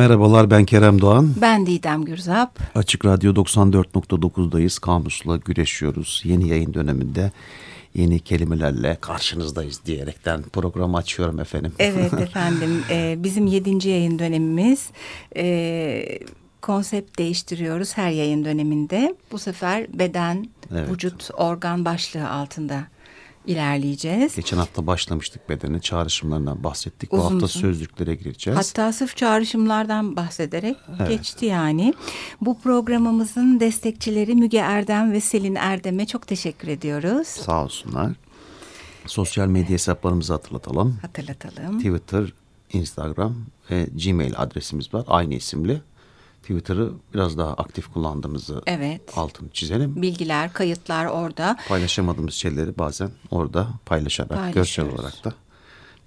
Merhabalar ben Kerem Doğan. Ben Didem Gürzap. Açık Radyo 94.9'dayız. Kamusla güreşiyoruz. Yeni yayın döneminde yeni kelimelerle karşınızdayız diyerekten programı açıyorum efendim. Evet efendim ee, bizim yedinci yayın dönemimiz. Ee, konsept değiştiriyoruz her yayın döneminde. Bu sefer beden, evet. vücut, organ başlığı altında ilerleyeceğiz. Geçen hafta başlamıştık bedeni çağrışımlarından bahsettik. Uzun Bu hafta uzun. sözlüklere gireceğiz. Hatta sırf çağrışımlardan bahsederek evet. geçti yani. Bu programımızın destekçileri Müge Erdem ve Selin Erdem'e çok teşekkür ediyoruz. Sağ olsunlar. Sosyal medya hesaplarımızı hatırlatalım. Hatırlatalım. Twitter, Instagram ve Gmail adresimiz var. Aynı isimli. Twitter'ı biraz daha aktif kullandığımızı evet. altını çizelim. Bilgiler, kayıtlar orada. Paylaşamadığımız şeyleri bazen orada paylaşarak, görsel olarak da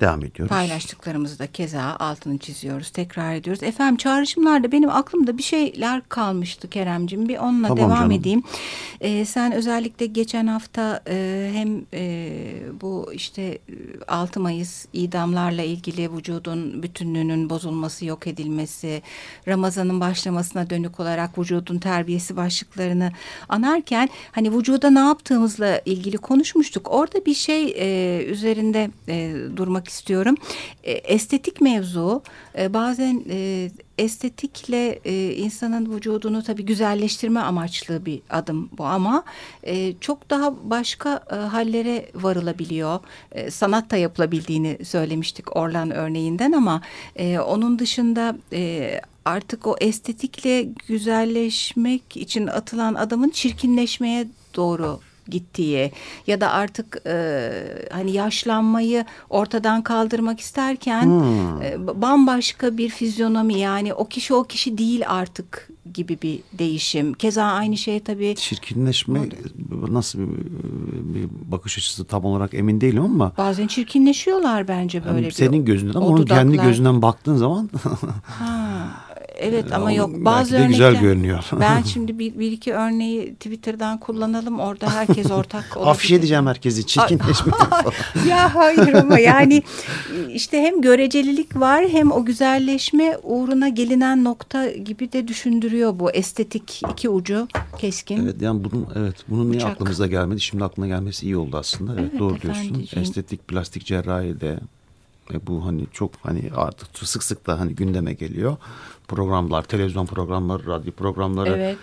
devam ediyoruz. Paylaştıklarımızı da keza altını çiziyoruz, tekrar ediyoruz. Efendim çağrışımlarda benim aklımda bir şeyler kalmıştı Keremcim. Bir onunla tamam devam canım. edeyim. Ee, sen özellikle geçen hafta e, hem e, bu işte 6 Mayıs idamlarla ilgili vücudun bütünlüğünün bozulması, yok edilmesi, Ramazan'ın başlamasına dönük olarak vücudun terbiyesi başlıklarını anarken hani vücuda ne yaptığımızla ilgili konuşmuştuk. Orada bir şey e, üzerinde e, durmak istiyorum. E, estetik mevzu e, bazen e, estetikle insanın vücudunu tabii güzelleştirme amaçlı bir adım bu ama çok daha başka hallere varılabiliyor. E, sanat da yapılabildiğini söylemiştik Orlan örneğinden ama onun dışında artık o estetikle güzelleşmek için atılan adamın çirkinleşmeye doğru gittiği ya da artık e, hani yaşlanmayı ortadan kaldırmak isterken hmm. e, bambaşka bir fizyonomi yani o kişi o kişi değil artık gibi bir değişim. Keza aynı şey tabii. Çirkinleşme nasıl bir, bir bakış açısı tam olarak emin değilim ama. Bazen çirkinleşiyorlar bence böyle. Yani senin gözünden ama onun kendi gözünden baktığın zaman. ha. Evet ama yok bazı örnekler güzel görünüyor. ben şimdi bir, bir iki örneği Twitter'dan kullanalım orada herkes ortak olabilir. Afişe edeceğim herkesi çirkinleşme Ya hayır ama yani işte hem görecelilik var hem o güzelleşme uğruna gelinen nokta gibi de düşündürüyor bu estetik iki ucu keskin. Evet yani bunun evet bunun niye Uçak. aklımıza gelmedi? Şimdi aklına gelmesi iyi oldu aslında. Evet, evet doğru diyorsun. Estetik plastik cerrahi de e, bu hani çok hani artık sık sık da hani gündeme geliyor. Programlar, televizyon programları, radyo programları. Evet.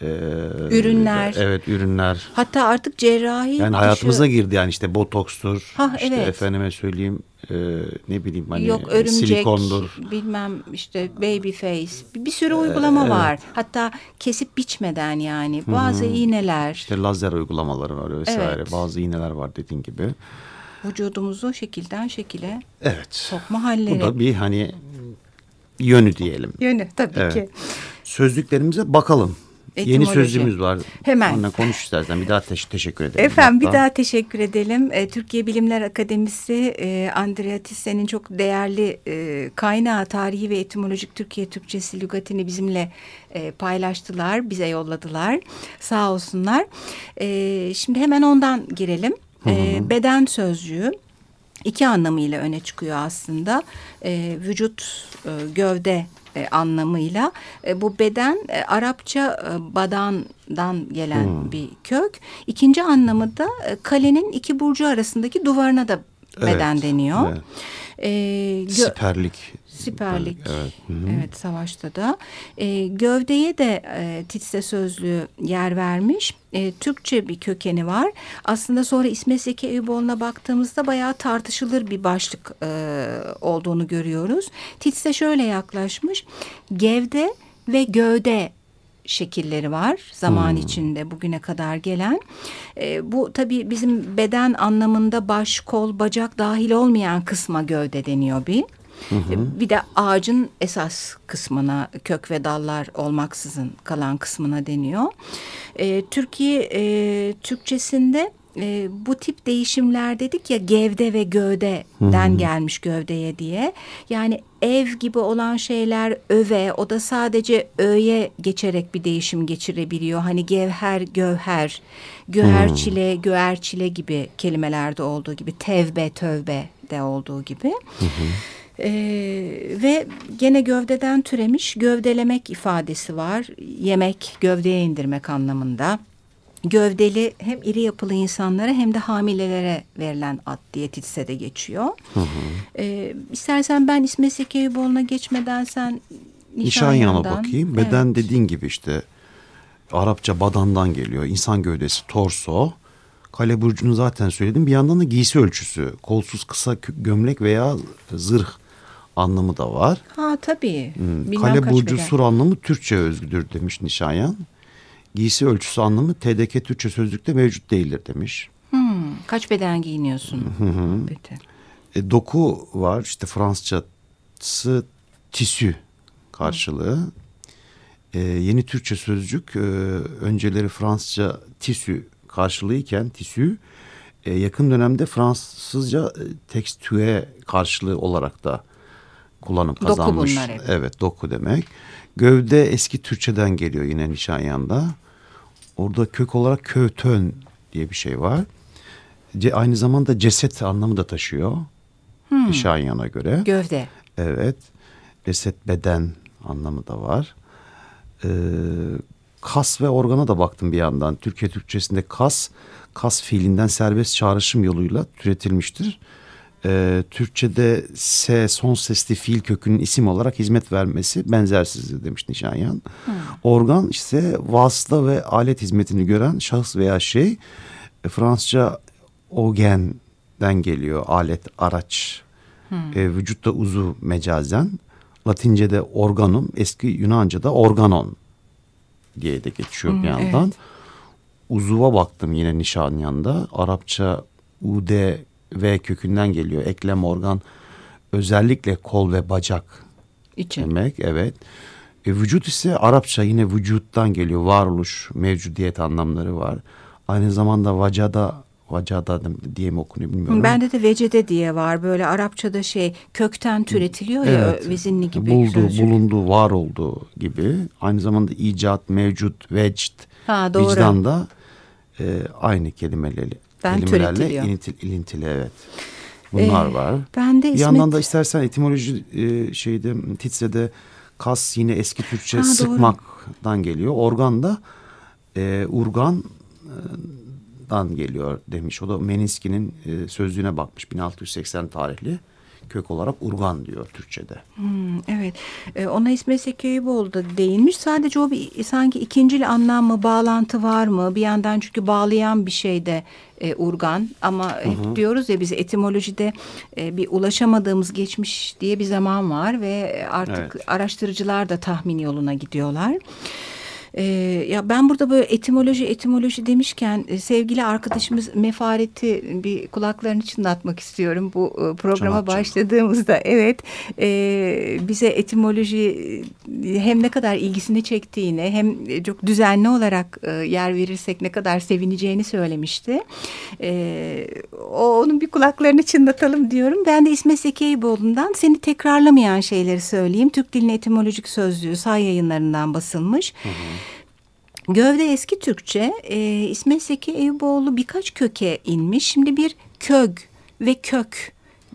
Ee, ürünler. Evet ürünler. Hatta artık cerrahi. Yani dışı... hayatımıza girdi yani işte botokstur. Ha, işte evet. efendime söyleyeyim e, ne bileyim hani Yok, örümcek, silikondur. Bilmem işte baby face bir, sürü uygulama ee, var. Evet. Hatta kesip biçmeden yani bazı Hı -hı. iğneler. İşte lazer uygulamaları var vesaire. Evet. Bazı iğneler var dediğin gibi vücudumuzu şekilden şekile evet. sokma halleri. Bu da bir hani yönü diyelim. Yönü tabii evet. ki. Sözlüklerimize bakalım. Etimoloji. Yeni sözlüğümüz var. Hemen. Onunla konuş istersen. Bir daha te teşekkür edelim. Efendim hatta. bir daha teşekkür edelim. E, Türkiye Bilimler Akademisi e, Andrea Tisse'nin çok değerli e, kaynağı tarihi ve etimolojik Türkiye Türkçesi lügatini bizimle e, paylaştılar. Bize yolladılar. Sağ olsunlar. E, şimdi hemen ondan girelim. E, beden sözcüğü iki anlamıyla öne çıkıyor aslında. E, vücut, e, gövde e, anlamıyla. E, bu beden e, Arapça e, badandan gelen hmm. bir kök. İkinci anlamı da e, kalenin iki burcu arasındaki duvarına da beden evet, deniyor. Evet. E, Siperlik Siperlik. Evet. Hı -hı. evet savaşta da. E, gövdeye de e, Titse sözlüğü yer vermiş. E, Türkçe bir kökeni var. Aslında sonra İsmet Zeki Eyüboğlu'na baktığımızda bayağı tartışılır bir başlık e, olduğunu görüyoruz. Titse şöyle yaklaşmış. Gevde ve gövde şekilleri var zaman hmm. içinde bugüne kadar gelen. E, bu tabii bizim beden anlamında baş, kol, bacak dahil olmayan kısma gövde deniyor bir. Hı hı. Bir de ağacın esas kısmına kök ve dallar olmaksızın kalan kısmına deniyor. E, Türkiye e, Türkçesinde e, bu tip değişimler dedik ya gevde ve gövdeden hmm. gelmiş gövdeye diye. Yani ev gibi olan şeyler öve o da sadece öğe geçerek bir değişim geçirebiliyor. Hani gevher, gövher, göğerçile, hmm. göğerçile gibi kelimelerde olduğu gibi tevbe, tövbe de olduğu gibi. Hmm. E, ve gene gövdeden türemiş gövdelemek ifadesi var. Yemek, gövdeye indirmek anlamında. Gövdeli hem iri yapılı insanlara hem de hamilelere verilen ad diye de geçiyor. Hı hı. E, istersen ben İsmet Seki Eyüboğlu'na geçmeden sen Nişanyan'a bakayım. Beden evet. dediğin gibi işte Arapça badandan geliyor. İnsan gövdesi torso. Kale burcunu zaten söyledim. Bir yandan da giysi ölçüsü. Kolsuz kısa gömlek veya zırh anlamı da var. Ha tabii. Hmm. Kale burcu sur anlamı Türkçe özgüdür demiş Nişanyan. Giysi ölçüsü anlamı TDK Türkçe sözlükte mevcut değildir demiş. Hmm. Kaç beden giyiniyorsun? Hı hı. E, doku var işte Fransızcası tisü karşılığı. E, yeni Türkçe sözcük e, önceleri Fransızca tisü karşılığıyken tisü e, yakın dönemde Fransızca e, tekstüe karşılığı olarak da kullanım kazanmış. Doku bunlar hep. Evet doku demek. Gövde eski Türkçeden geliyor yine Nişanyan'da. Orada kök olarak kötön diye bir şey var. Ce, aynı zamanda ceset anlamı da taşıyor. Hmm. Nişanyan'a göre. Gövde. Evet. Ceset beden anlamı da var. Ee, kas ve organa da baktım bir yandan. Türkiye Türkçesinde kas, kas fiilinden serbest çağrışım yoluyla türetilmiştir. Ee, Türkçe'de S son sesli fiil kökünün isim olarak hizmet vermesi benzersizdir demiş Nişanyan. Hmm. Organ ise vasıta ve alet hizmetini gören şahıs veya şey. E, Fransızca ogen'den geliyor alet, araç. Hmm. E, vücutta uzu mecazen. Latince'de organum, eski Yunanca'da organon diye de geçiyor hmm, bir yandan. Evet. Uzuva baktım yine Nişanyan'da. Arapça UD V kökünden geliyor. Eklem organ özellikle kol ve bacak İçin. demek. Evet. E, vücut ise Arapça yine vücuttan geliyor. Varoluş, mevcudiyet anlamları var. Aynı zamanda vacada Vacada diye mi okunuyor bilmiyorum. Bende de vecede diye var. Böyle Arapçada şey kökten türetiliyor evet. ya vezinli gibi. Buldu, sözcük. bulundu, var oldu gibi. Aynı zamanda icat, mevcut, vecd, ha, doğru. vicdan da e, aynı kelimeleri, ben kelimelerle ilintil, ilintili evet. Bunlar ee, var. Ben de Bir yandan da istersen etimoloji e, şeyde Titse'de kas yine eski Türkçe ha, sıkmaktan doğru. geliyor. Organ da e, urgan e, dan geliyor demiş. O da Meniski'nin e, sözlüğüne bakmış 1680 tarihli kök olarak urgan diyor Türkçe'de. Hmm, evet ee, ona İsmet Sekeyboğlu da değinmiş. Sadece o bir sanki ikincil anlam mı bağlantı var mı? Bir yandan çünkü bağlayan bir şey de e, urgan ama hep hı hı. diyoruz ya biz etimolojide e, bir ulaşamadığımız geçmiş diye bir zaman var ve artık evet. araştırıcılar da tahmin yoluna gidiyorlar. E, ya ben burada böyle etimoloji etimoloji demişken e, sevgili arkadaşımız Mefaret'i bir kulaklarını çınlatmak istiyorum bu e, programa Çanak, başladığımızda. Evet e, bize etimoloji e, hem ne kadar ilgisini çektiğini hem çok düzenli olarak e, yer verirsek ne kadar sevineceğini söylemişti. E, o, onun bir kulaklarını çınlatalım diyorum. Ben de İsmet Zekeyboğlu'ndan seni tekrarlamayan şeyleri söyleyeyim. Türk Dilini Etimolojik Sözlüğü say yayınlarından basılmış. Hı hı. Gövde eski Türkçe e, İsmet Zeki Eyüboğlu birkaç köke inmiş. Şimdi bir kög ve kök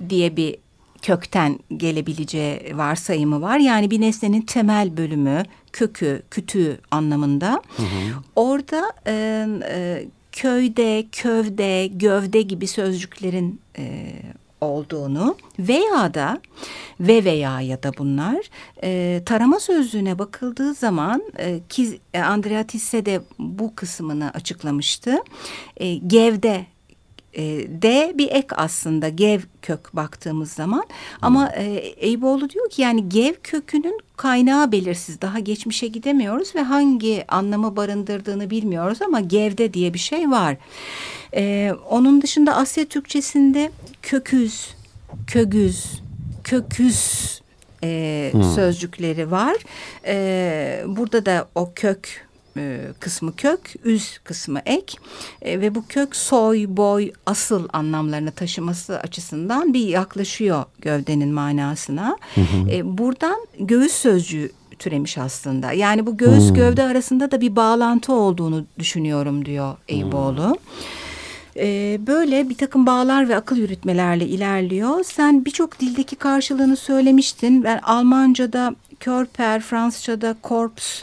diye bir kökten gelebileceği varsayımı var. Yani bir nesnenin temel bölümü, kökü, kütüğü anlamında. Hı hı. Orada e, e, köyde, kövde, gövde gibi sözcüklerin e, olduğunu veya da ve veya ya da bunlar e, tarama sözlüğüne bakıldığı zaman e, ki e, Andrea Tisse de bu kısmını açıklamıştı. E, gevde e, D bir ek aslında gev kök baktığımız zaman ama e, Eyüboğlu diyor ki yani gev kökünün kaynağı belirsiz daha geçmişe gidemiyoruz ve hangi anlamı barındırdığını bilmiyoruz ama gevde diye bir şey var. E, onun dışında Asya Türkçesinde köküz, kögüz, köküz e, hmm. sözcükleri var. E, burada da o kök e, kısmı kök, üz kısmı ek e, ve bu kök soy, boy, asıl anlamlarını taşıması açısından bir yaklaşıyor gövdenin manasına. Hı E, buradan göğüs sözcüğü türemiş aslında. Yani bu göğüs hmm. gövde arasında da bir bağlantı olduğunu düşünüyorum diyor Eyüboğlu. Hmm. Ee, böyle bir takım bağlar ve akıl yürütmelerle ilerliyor. Sen birçok dildeki karşılığını söylemiştin. Ben Almanca'da Körper, Fransızca'da Korps,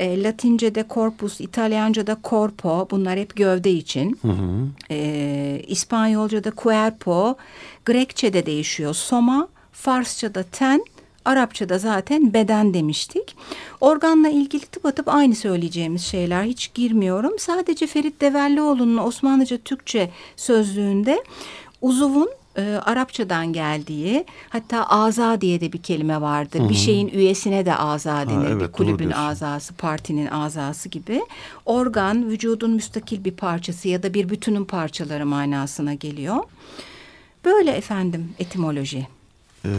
e, Latince'de corpus, İtalyanca'da corpo bunlar hep gövde için. Hı hı. E, İspanyolca'da cuerpo, Grekçe'de değişiyor soma, Farsça'da ten, Arapçada zaten beden demiştik. Organla ilgili tıpatıp aynı söyleyeceğimiz şeyler hiç girmiyorum. Sadece Ferit Devellioğlu'nun Osmanlıca Türkçe sözlüğünde uzuvun e, Arapçadan geldiği hatta aza diye de bir kelime vardı. Hı -hı. Bir şeyin üyesine de aza denir. Ha, evet, kulübün azası, partinin azası gibi. Organ vücudun müstakil bir parçası ya da bir bütünün parçaları manasına geliyor. Böyle efendim etimoloji. E,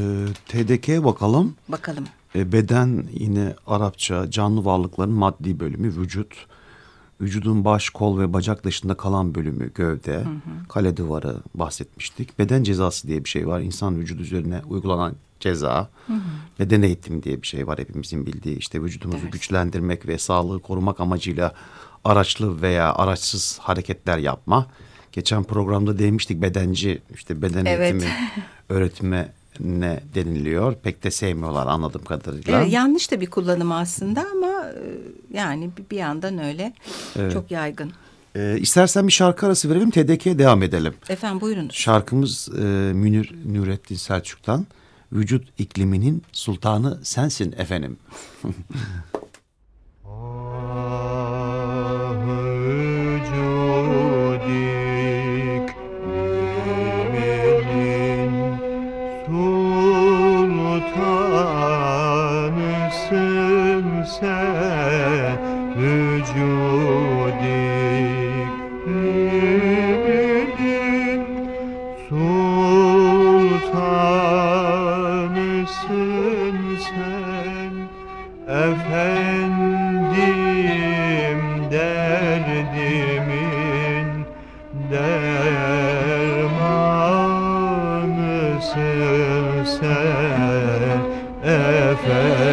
TDK'ye bakalım. Bakalım. E, beden yine Arapça canlı varlıkların maddi bölümü vücut. Vücudun baş, kol ve bacak dışında kalan bölümü gövde, hı hı. kale duvarı bahsetmiştik. Beden cezası diye bir şey var. İnsan vücudu üzerine uygulanan ceza. Hı hı. Beden eğitimi diye bir şey var hepimizin bildiği. İşte vücudumuzu evet. güçlendirmek ve sağlığı korumak amacıyla araçlı veya araçsız hareketler yapma. Geçen programda demiştik bedenci işte beden evet. eğitimi öğretime ne deniliyor. Pek de sevmiyorlar anladığım kadarıyla. Evet, yanlış da bir kullanım aslında ama e, yani bir yandan öyle evet. çok yaygın. Ee, istersen bir şarkı arası verelim TDK'ye devam edelim. Efendim buyurun. Şarkımız e, Münir Nurettin Selçuk'tan Vücut ikliminin sultanı sensin efendim. efendim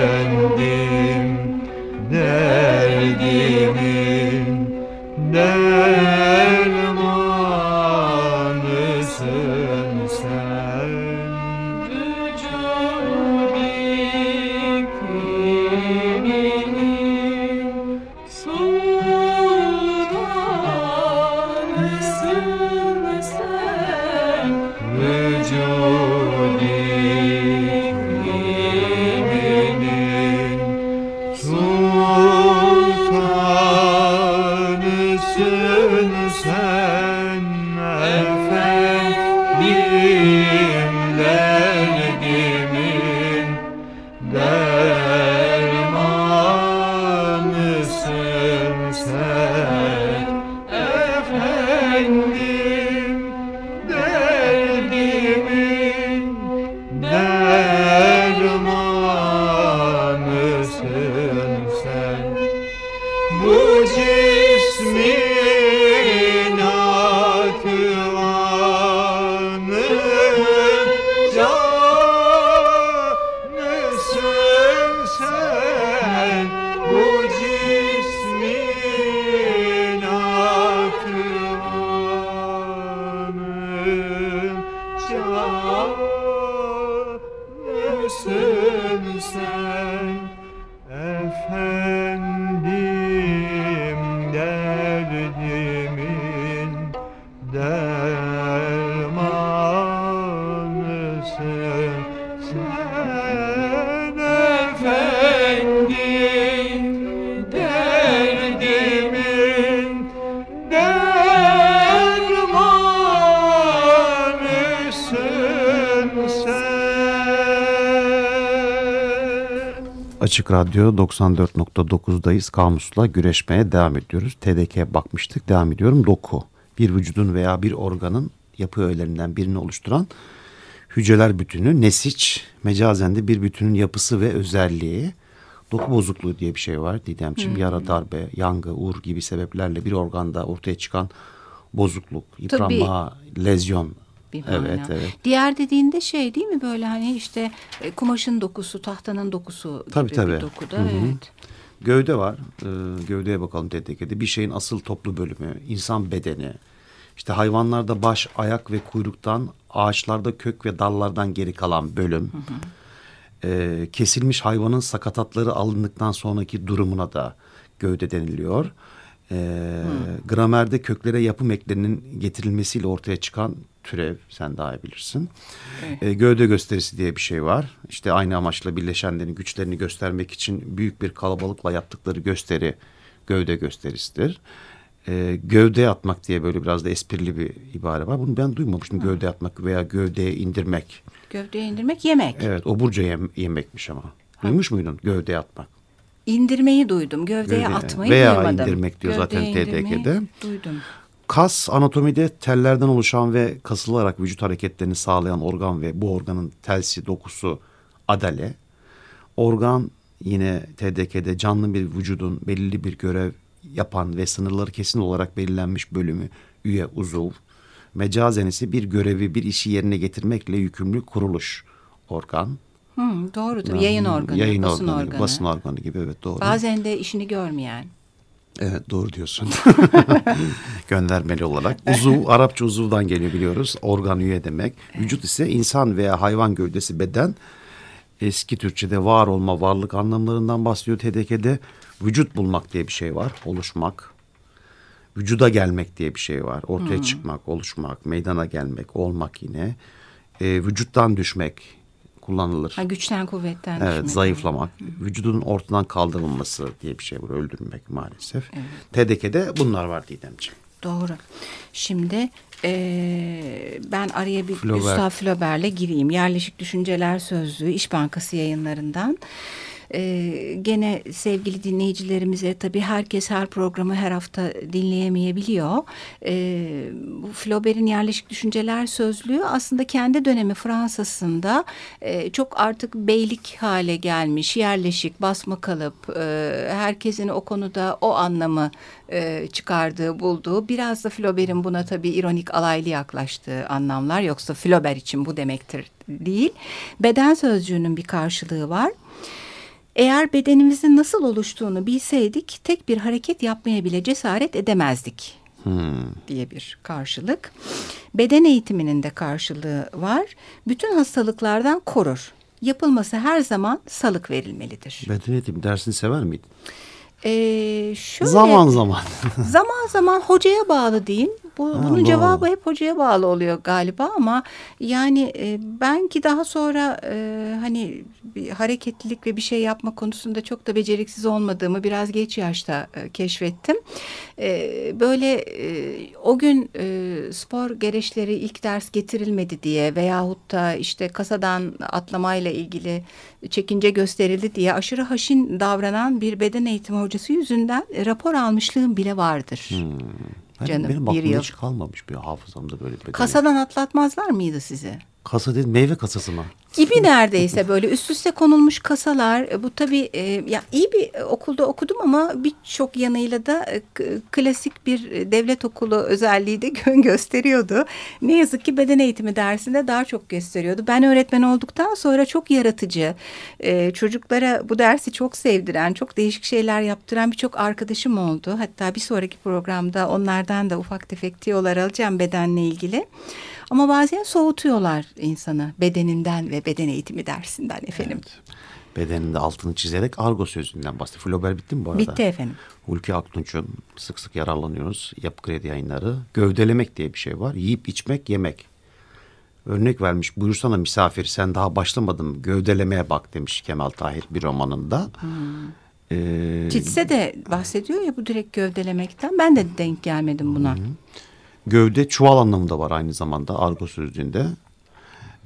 sen sen efendim Açık Radyo 94.9'dayız. Kamusla güreşmeye devam ediyoruz. TDK'ye bakmıştık. Devam ediyorum. Doku. Bir vücudun veya bir organın yapı öğelerinden birini oluşturan hücreler bütünü. Nesiç, mecazen de bir bütünün yapısı ve özelliği. Doku bozukluğu diye bir şey var Didemciğim. Hmm. Yara, darbe, yangı, uğur gibi sebeplerle bir organda ortaya çıkan bozukluk, yıpranma, Tabii. lezyon bir mana. Evet, evet. Diğer dediğinde şey değil mi böyle hani işte e, kumaşın dokusu, tahtanın dokusu gibi tabii, tabii. bir dokuda. Hı -hı. Evet. Gövde var. Ee, gövdeye bakalım TDK'de. Bir şeyin asıl toplu bölümü, insan bedeni. İşte hayvanlarda baş, ayak ve kuyruktan, ağaçlarda kök ve dallardan geri kalan bölüm. Hı hı. E, kesilmiş hayvanın sakatatları alındıktan sonraki durumuna da gövde deniliyor. E, hmm. Gramerde köklere yapım eklerinin getirilmesiyle ortaya çıkan türev sen daha iyi bilirsin. Evet. E, gövde gösterisi diye bir şey var. İşte aynı amaçla birleşenlerin güçlerini göstermek için büyük bir kalabalıkla yaptıkları gösteri gövde gösterisidir. E, gövde atmak diye böyle biraz da esprili bir ibare var. Bunu ben duymamıştım. Hı. Gövde atmak veya gövdeye indirmek. Gövdeye indirmek yemek. Evet oburca yem, yemekmiş ama. Duymuş muydun gövdeye atmak? İndirmeyi duydum. Gövdeye Gövde, atmayı veya duymadım. Veya indirmek diyor Gövdeye zaten TDK'de. Duydum. Kas anatomide tellerden oluşan ve kasılarak vücut hareketlerini sağlayan organ ve bu organın telsi, dokusu adale. Organ yine TDK'de canlı bir vücudun belirli bir görev yapan ve sınırları kesin olarak belirlenmiş bölümü, üye, uzuv. Mecazen ise bir görevi, bir işi yerine getirmekle yükümlü kuruluş organ. Hmm, doğrudur. Yani, yayın organı, yayın basın organı, organı. Basın organı gibi evet doğru. Bazen de işini görmeyen. Evet doğru diyorsun. Göndermeli olarak. Uzuv, Arapça uzuvdan geliyor biliyoruz. Organ üye demek. Vücut ise insan veya hayvan gövdesi beden. Eski Türkçe'de var olma, varlık anlamlarından bahsediyor TDK'de. Vücut bulmak diye bir şey var. Oluşmak. Vücuda gelmek diye bir şey var. Ortaya hmm. çıkmak, oluşmak, meydana gelmek, olmak yine. E, vücuttan düşmek, kullanılır. Ha, güçten kuvvetten Evet düşmek. zayıflamak. Hı. Vücudun ortadan kaldırılması diye bir şey var. Öldürmek maalesef. Evet. TDK'de bunlar var Didemciğim. Doğru. Şimdi e, ben araya bir Flaubert. Gustav Flaubert'le gireyim. Yerleşik Düşünceler Sözlüğü İş Bankası yayınlarından. Ee, gene sevgili dinleyicilerimize tabii herkes her programı her hafta dinleyemeyebiliyor. Ee, bu Flaubert'in yerleşik düşünceler sözlüğü aslında kendi dönemi Fransa'sında e, çok artık beylik hale gelmiş, yerleşik, basma kalıp, e, herkesin o konuda o anlamı e, çıkardığı, bulduğu. Biraz da Flaubert'in buna tabii ironik alaylı yaklaştığı anlamlar. Yoksa Flaubert için bu demektir değil. Beden sözcüğünün bir karşılığı var. Eğer bedenimizin nasıl oluştuğunu bilseydik tek bir hareket yapmaya bile cesaret edemezdik. Hmm. diye bir karşılık. Beden eğitiminin de karşılığı var. Bütün hastalıklardan korur. Yapılması her zaman salık verilmelidir. Beden eğitimi dersini sever miydin? Ee, şöyle, zaman zaman. zaman zaman hocaya bağlı diyeyim. Bu, ha, bunun doğru. cevabı hep hocaya bağlı oluyor galiba ama yani e, ben ki daha sonra e, hani bir hareketlilik ve bir şey yapma konusunda çok da beceriksiz olmadığımı biraz geç yaşta e, keşfettim. E, böyle e, o gün e, spor gereçleri ilk ders getirilmedi diye veyahut da işte kasadan atlamayla ilgili çekince gösterildi diye aşırı haşin davranan bir beden eğitimi hocası yüzünden rapor almışlığım bile vardır. Hmm. Canım benim bir yıl. hiç kalmamış bir hafızamda böyle bir Kasadan atlatmazlar mıydı sizi? Kasa değil meyve kasası mı? Gibi neredeyse böyle üst üste konulmuş kasalar. E, bu tabii e, ya iyi bir okulda okudum ama birçok yanıyla da e, klasik bir devlet okulu özelliği de gösteriyordu. Ne yazık ki beden eğitimi dersinde daha çok gösteriyordu. Ben öğretmen olduktan sonra çok yaratıcı, e, çocuklara bu dersi çok sevdiren, çok değişik şeyler yaptıran birçok arkadaşım oldu. Hatta bir sonraki programda onlardan da ufak tefek tiyolar alacağım bedenle ilgili. Ama bazen soğutuyorlar insanı bedeninden ve beden eğitimi dersinden efendim. Evet. Bedeninde altını çizerek argo sözünden bahsediyor. Flaubert bitti mi bu arada? Bitti efendim. Hulki Aktunç'un sık sık yararlanıyoruz. Yapı Kredi yayınları. Gövdelemek diye bir şey var. Yiyip içmek, yemek. Örnek vermiş. Buyursana misafir sen daha başlamadın gövdelemeye bak demiş Kemal Tahir bir romanında. Hmm. Ee, Çitse de bahsediyor ya bu direkt gövdelemekten. Ben de denk gelmedim buna. Hı. Gövde çuval anlamında var aynı zamanda argo sözlüğünde.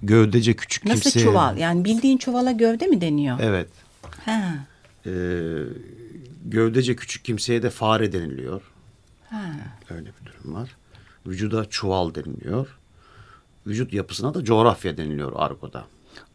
Gövdece küçük Nasıl kimseye... Nasıl çuval? Yani bildiğin çuvala gövde mi deniyor? Evet. Ha. Ee, gövdece küçük kimseye de fare deniliyor. Ha. Öyle bir durum var. Vücuda çuval deniliyor. Vücut yapısına da coğrafya deniliyor argoda.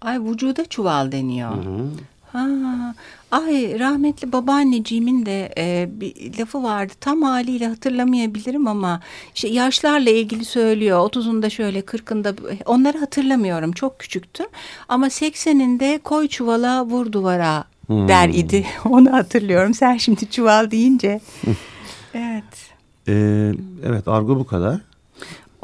Ay vücuda çuval deniyor. Hı hı. Ha, ay rahmetli babaanneciğimin de e, bir lafı vardı. Tam haliyle hatırlamayabilirim ama işte yaşlarla ilgili söylüyor. Otuzunda şöyle kırkında onları hatırlamıyorum. Çok küçüktüm. Ama sekseninde koy çuvala vur duvara hmm. der idi. Onu hatırlıyorum. Sen şimdi çuval deyince. evet. Ee, evet argo bu kadar.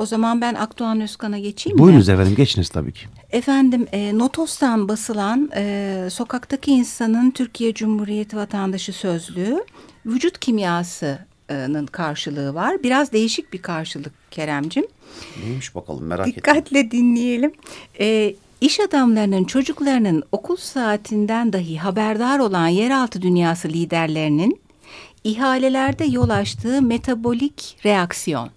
O zaman ben Akdoğan Özkan'a geçeyim Buyurunuz mi? efendim geçiniz tabii ki. Efendim e, Notos'tan basılan e, Sokaktaki insanın Türkiye Cumhuriyeti Vatandaşı Sözlüğü vücut kimyasının karşılığı var. Biraz değişik bir karşılık Keremcim. Neymiş bakalım merak ettim. Dikkatle dinleyelim. E, İş adamlarının çocuklarının okul saatinden dahi haberdar olan yeraltı dünyası liderlerinin ihalelerde yol açtığı metabolik reaksiyon.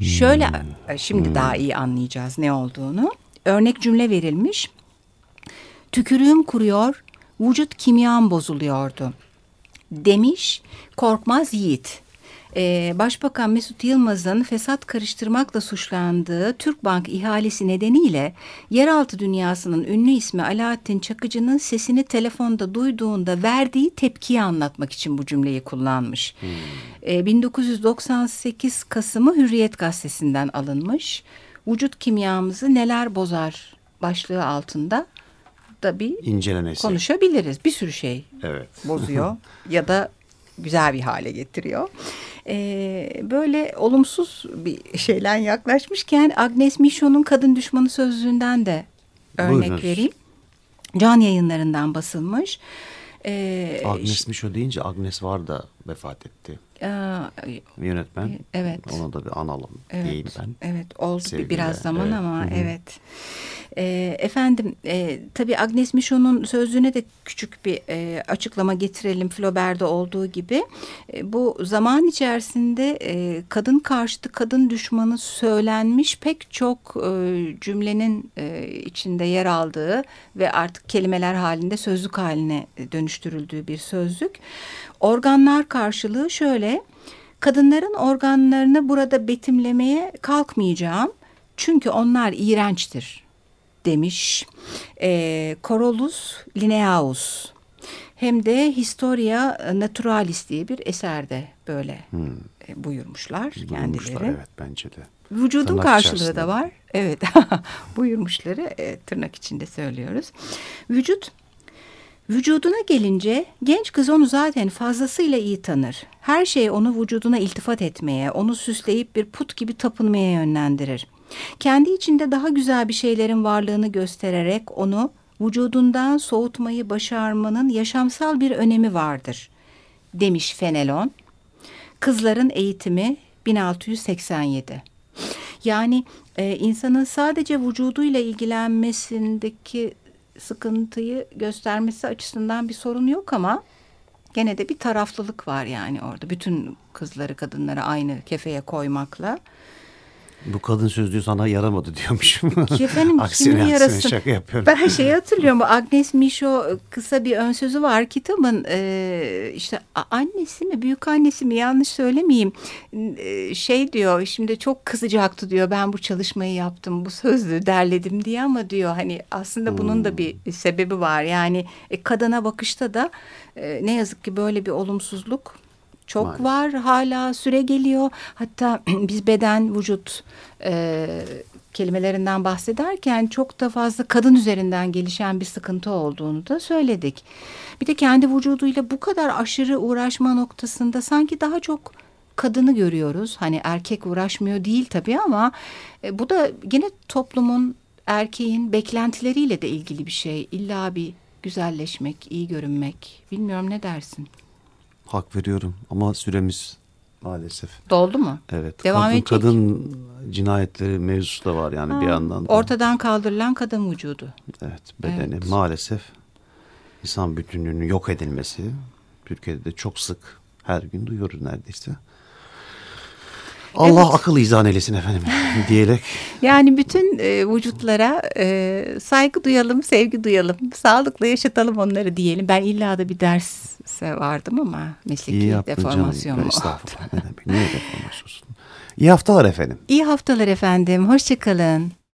Şöyle hmm. şimdi hmm. daha iyi anlayacağız ne olduğunu. Örnek cümle verilmiş. Tükürüğüm kuruyor, vücut kimyam bozuluyordu. Demiş Korkmaz Yiğit. Ee, Başbakan Mesut Yılmaz'ın fesat karıştırmakla suçlandığı Türkbank ihalesi nedeniyle yeraltı dünyasının ünlü ismi Alaaddin Çakıcı'nın sesini telefonda duyduğunda verdiği tepkiyi anlatmak için bu cümleyi kullanmış. Hmm. Ee, 1998 Kasım'ı Hürriyet Gazetesi'nden alınmış. Vücut kimyamızı neler bozar başlığı altında da bir İncelemesi. konuşabiliriz. Bir sürü şey evet. bozuyor ya da güzel bir hale getiriyor. Ee, böyle olumsuz bir şeyden yaklaşmışken Agnes Michon'un kadın düşmanı sözlüğünden de örnek Buyurunuz. vereyim. Can yayınlarından basılmış. Ee, Agnes Michon deyince Agnes var da vefat etti. Aa, Yönetmen. Evet. Ona da bir analım evet, diyeyim ben. Evet oldu Sevgiyle. biraz zaman evet. ama Hı -hı. evet. E, efendim e, tabii Agnes Michon'un sözlüğüne de küçük bir e, açıklama getirelim Flaubert'de olduğu gibi. E, bu zaman içerisinde e, kadın karşıtı kadın düşmanı söylenmiş pek çok e, cümlenin e, içinde yer aldığı ve artık kelimeler halinde sözlük haline dönüştürüldüğü bir sözlük. Organlar karşılığı şöyle. Kadınların organlarını burada betimlemeye kalkmayacağım. Çünkü onlar iğrençtir demiş e, Corolus Linnaeus. Hem de Historia Naturalis diye bir eserde böyle hmm. e, buyurmuşlar, kendileri. Evet bence de. Vücudun tırnak karşılığı da var. Evet buyurmuşları e, tırnak içinde söylüyoruz. Vücut Vücuduna gelince genç kız onu zaten fazlasıyla iyi tanır. Her şey onu vücuduna iltifat etmeye, onu süsleyip bir put gibi tapınmaya yönlendirir. Kendi içinde daha güzel bir şeylerin varlığını göstererek onu vücudundan soğutmayı başarmanın yaşamsal bir önemi vardır, demiş Fenelon. Kızların Eğitimi 1687. Yani e, insanın sadece vücuduyla ilgilenmesindeki sıkıntıyı göstermesi açısından bir sorun yok ama gene de bir taraflılık var yani orada. Bütün kızları kadınları aynı kefeye koymakla. Bu kadın sözlüğü sana yaramadı diyormuşum. Efendim aksine, yarasın. şaka yapıyorum. Ben şeyi hatırlıyorum. Bu Agnes Micho kısa bir ön sözü var kitabın. E, işte annesi mi büyük annesi mi yanlış söylemeyeyim. E, şey diyor şimdi çok kızacaktı diyor. Ben bu çalışmayı yaptım. Bu sözlüğü derledim diye ama diyor hani aslında hmm. bunun da bir hmm. sebebi var. Yani e, kadına bakışta da e, ne yazık ki böyle bir olumsuzluk çok Maalesef. var hala süre geliyor. Hatta biz beden, vücut e, kelimelerinden bahsederken çok da fazla kadın üzerinden gelişen bir sıkıntı olduğunu da söyledik. Bir de kendi vücuduyla bu kadar aşırı uğraşma noktasında sanki daha çok kadını görüyoruz. Hani erkek uğraşmıyor değil tabii ama e, bu da yine toplumun erkeğin beklentileriyle de ilgili bir şey. İlla bir güzelleşmek, iyi görünmek. Bilmiyorum ne dersin? Hak veriyorum ama süremiz maalesef. Doldu mu? Evet. Devam kadın, edecek. Kadın cinayetleri mevzusu da var yani ha, bir yandan da. Ortadan kaldırılan kadın vücudu. Evet bedeni evet. maalesef insan bütünlüğünün yok edilmesi Türkiye'de de çok sık her gün duyuyoruz neredeyse. Allah evet. akıl izan eylesin efendim diyerek. Yani bütün e, vücutlara e, saygı duyalım, sevgi duyalım, sağlıklı yaşatalım onları diyelim. Ben illa da bir derse vardım ama mesleki deformasyon mu? Estağfurullah ne demek, niye deformasyon? İyi haftalar efendim. İyi haftalar efendim, hoşçakalın.